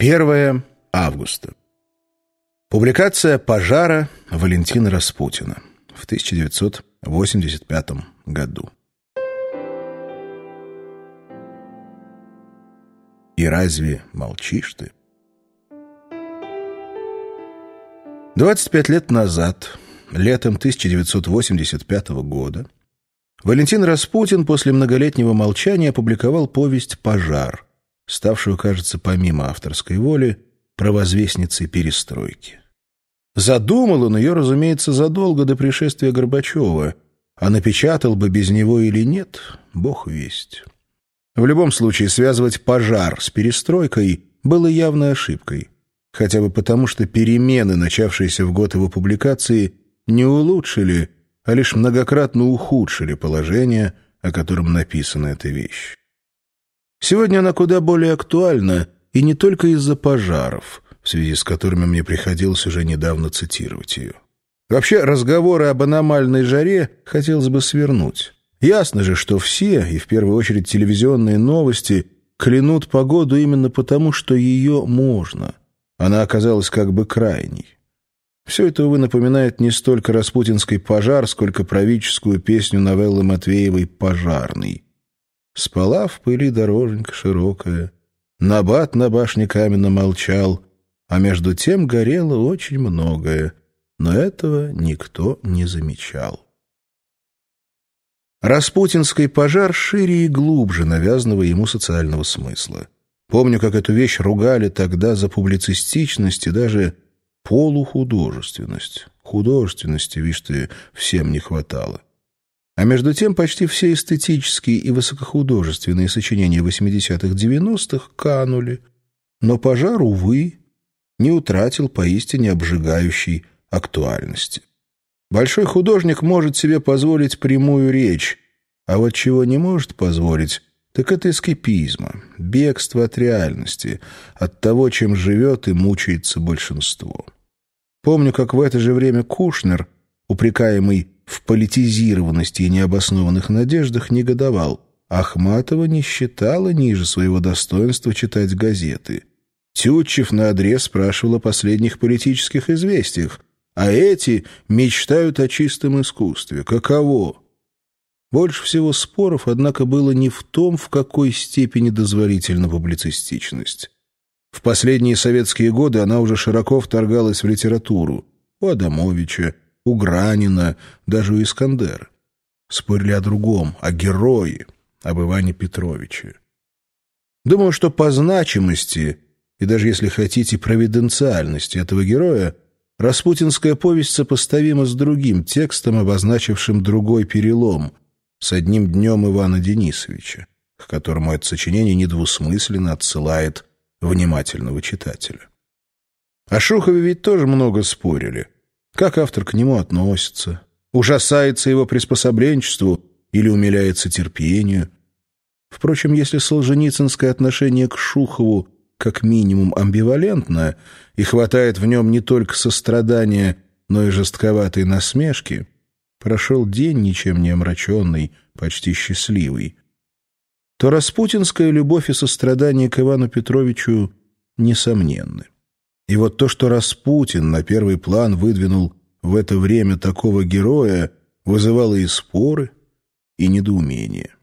1 августа. Публикация «Пожара» Валентина Распутина в 1985 году. И разве молчишь ты? 25 лет назад, летом 1985 года, Валентин Распутин после многолетнего молчания опубликовал повесть «Пожар», ставшую, кажется, помимо авторской воли, провозвестницей перестройки. Задумал он ее, разумеется, задолго до пришествия Горбачева, а напечатал бы без него или нет, бог весть. В любом случае, связывать пожар с перестройкой было явной ошибкой, хотя бы потому, что перемены, начавшиеся в год его публикации, не улучшили, а лишь многократно ухудшили положение, о котором написана эта вещь. Сегодня она куда более актуальна, и не только из-за пожаров, в связи с которыми мне приходилось уже недавно цитировать ее. Вообще, разговоры об аномальной жаре хотелось бы свернуть. Ясно же, что все, и в первую очередь телевизионные новости, клянут погоду именно потому, что ее можно. Она оказалась как бы крайней. Все это, увы, напоминает не столько распутинский пожар, сколько правительскую песню новеллы Матвеевой «Пожарный». Спала в пыли дороженька широкая, Набат на башне каменно молчал, а между тем горело очень многое, но этого никто не замечал. Распутинский пожар шире и глубже навязанного ему социального смысла. Помню, как эту вещь ругали тогда за публицистичность и даже полухудожественность. Художественности, видишь ты, всем не хватало. А между тем почти все эстетические и высокохудожественные сочинения 80-х-90-х канули. Но пожар, увы, не утратил поистине обжигающей актуальности. Большой художник может себе позволить прямую речь, а вот чего не может позволить, так это эскепизма, бегство от реальности, от того, чем живет и мучается большинство. Помню, как в это же время Кушнер, упрекаемый в политизированности и необоснованных надеждах, негодовал. Ахматова не считала ниже своего достоинства читать газеты. Тютчев наотрез спрашивал о последних политических известиях, а эти мечтают о чистом искусстве. Каково? Больше всего споров, однако, было не в том, в какой степени дозволительна публицистичность. В последние советские годы она уже широко вторгалась в литературу. У Адамовича, у Гранина, даже у Искандера. Спорили о другом, о герое, об Иване Петровиче. Думаю, что по значимости, и даже, если хотите, провиденциальности этого героя, Распутинская повесть сопоставима с другим текстом, обозначившим другой перелом, с одним днем Ивана Денисовича, к которому это сочинение недвусмысленно отсылает внимательного читателя. О Шухове ведь тоже много спорили. Как автор к нему относится? Ужасается его приспособленчеству или умиляется терпению? Впрочем, если солженицынское отношение к Шухову как минимум амбивалентно и хватает в нем не только сострадания, но и жестковатой насмешки, прошел день ничем не омраченный, почти счастливый, то распутинская любовь и сострадание к Ивану Петровичу несомненны. И вот то, что Распутин на первый план выдвинул в это время такого героя, вызывало и споры, и недоумение.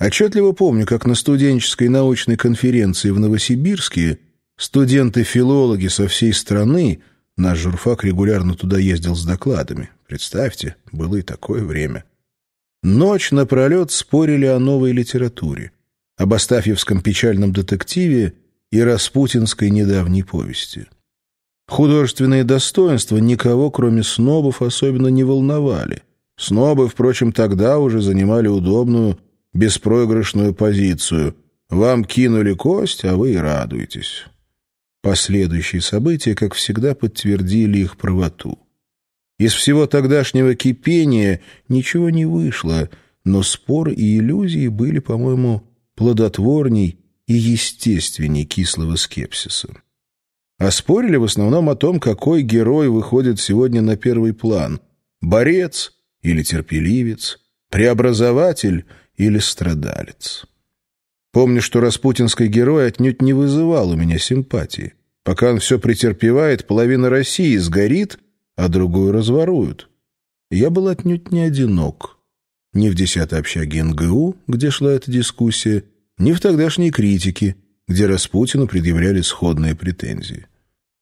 Отчетливо помню, как на студенческой научной конференции в Новосибирске студенты-филологи со всей страны, наш журфак регулярно туда ездил с докладами, представьте, было и такое время, Ночь напролет спорили о новой литературе, об Астафьевском печальном детективе и распутинской недавней повести. Художественные достоинства никого, кроме снобов, особенно не волновали. Снобы, впрочем, тогда уже занимали удобную, беспроигрышную позицию. Вам кинули кость, а вы и радуетесь. Последующие события, как всегда, подтвердили их правоту. Из всего тогдашнего кипения ничего не вышло, но спор и иллюзии были, по-моему, плодотворней и естественней кислого скепсиса. А спорили в основном о том, какой герой выходит сегодня на первый план – борец или терпеливец, преобразователь или страдалец. Помню, что распутинский герой отнюдь не вызывал у меня симпатии. Пока он все претерпевает, половина России сгорит, а другую разворуют. Я был отнюдь не одинок. Ни в десятой общаге НГУ, где шла эта дискуссия, ни в тогдашней критике, где Распутину предъявляли сходные претензии.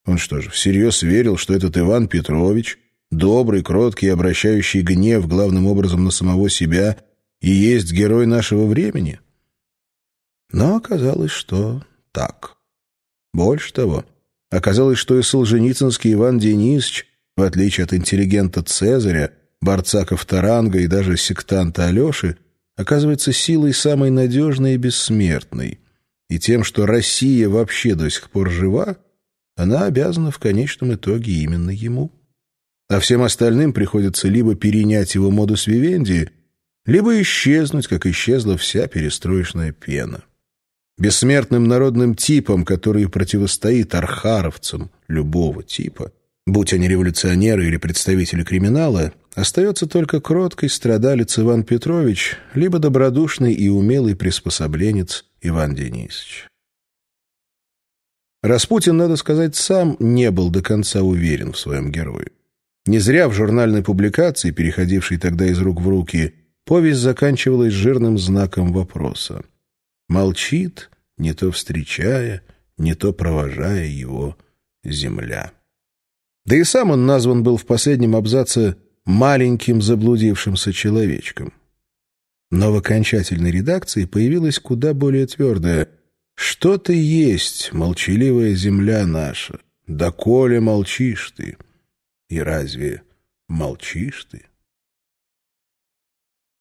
Он что же, всерьез верил, что этот Иван Петрович, добрый, кроткий, обращающий гнев главным образом на самого себя, и есть герой нашего времени? Но оказалось, что так. Больше того, оказалось, что и Солженицынский Иван Денисович, в отличие от интеллигента Цезаря, борца Ковторанга и даже сектанта Алеши, оказывается силой самой надежной и бессмертной. И тем, что Россия вообще до сих пор жива, она обязана в конечном итоге именно ему. А всем остальным приходится либо перенять его модус вивенди, либо исчезнуть, как исчезла вся перестроечная пена. Бессмертным народным типом, который противостоит архаровцам любого типа, будь они революционеры или представители криминала, остается только кроткий страдалец Иван Петрович, либо добродушный и умелый приспособленец Иван Денисович. Распутин, надо сказать, сам не был до конца уверен в своем герое. Не зря в журнальной публикации, переходившей тогда из рук в руки, повесть заканчивалась жирным знаком вопроса. Молчит, не то встречая, не то провожая его земля. Да и сам он назван был в последнем абзаце «маленьким заблудившимся человечком». Но в окончательной редакции появилась куда более твердая «Что ты есть, молчаливая земля наша? Доколе молчишь ты? И разве молчишь ты?»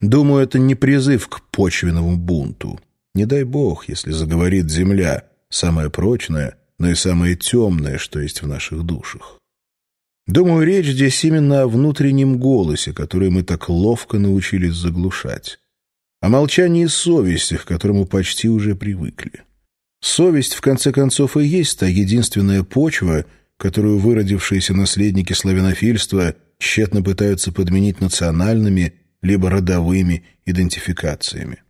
Думаю, это не призыв к почвенному бунту. Не дай бог, если заговорит земля, самая прочная, но и самое темное, что есть в наших душах. Думаю, речь здесь именно о внутреннем голосе, который мы так ловко научились заглушать. О молчании совести, к которому почти уже привыкли. Совесть, в конце концов, и есть та единственная почва, которую выродившиеся наследники славянофильства тщетно пытаются подменить национальными либо родовыми идентификациями.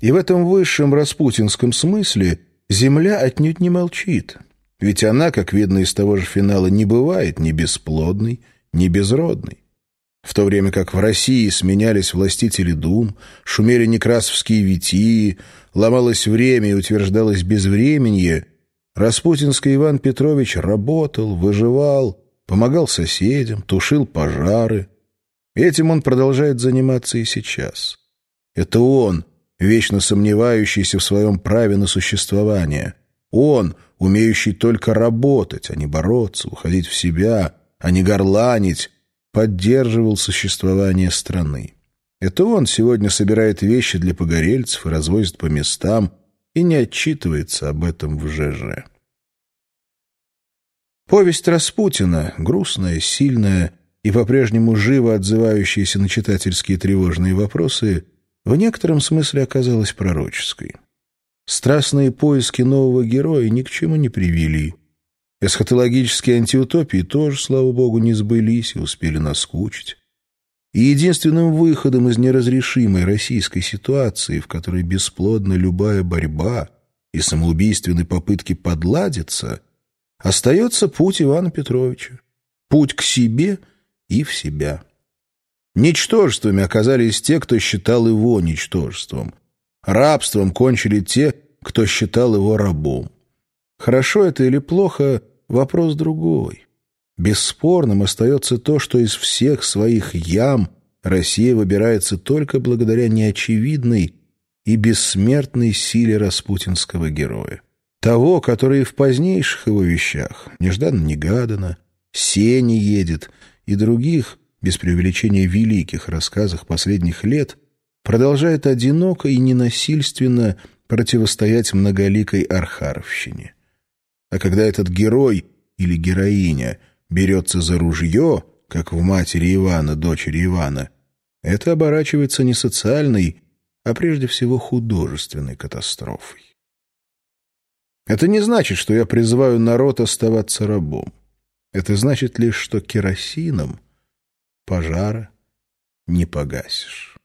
И в этом высшем распутинском смысле земля отнюдь не молчит. Ведь она, как видно из того же финала, не бывает ни бесплодной, ни безродной. В то время как в России сменялись властители дум, шумели некрасовские витии, ломалось время и утверждалось безвременье, Распутинский Иван Петрович работал, выживал, помогал соседям, тушил пожары. Этим он продолжает заниматься и сейчас. Это он, вечно сомневающийся в своем праве на существование. Он, умеющий только работать, а не бороться, уходить в себя, а не горланить, поддерживал существование страны. Это он сегодня собирает вещи для погорельцев и развозит по местам, и не отчитывается об этом в ЖЖ. Повесть Распутина, грустная, сильная и по-прежнему живо отзывающаяся на читательские тревожные вопросы – в некотором смысле оказалась пророческой. Страстные поиски нового героя ни к чему не привели. Эсхатологические антиутопии тоже, слава богу, не сбылись и успели наскучить. И единственным выходом из неразрешимой российской ситуации, в которой бесплодна любая борьба и самоубийственные попытки подладиться, остается путь Ивана Петровича. Путь к себе и в себя. Ничтожествами оказались те, кто считал его ничтожеством. Рабством кончили те, кто считал его рабом. Хорошо это или плохо – вопрос другой. Бесспорным остается то, что из всех своих ям Россия выбирается только благодаря неочевидной и бессмертной силе распутинского героя. Того, который в позднейших его вещах, нежданно-негаданно, Сени едет и других, без преувеличения великих рассказах последних лет, продолжает одиноко и ненасильственно противостоять многоликой архаровщине. А когда этот герой или героиня берется за ружье, как в матери Ивана, дочери Ивана, это оборачивается не социальной, а прежде всего художественной катастрофой. Это не значит, что я призываю народ оставаться рабом. Это значит лишь, что керосином – пожара не погасишь.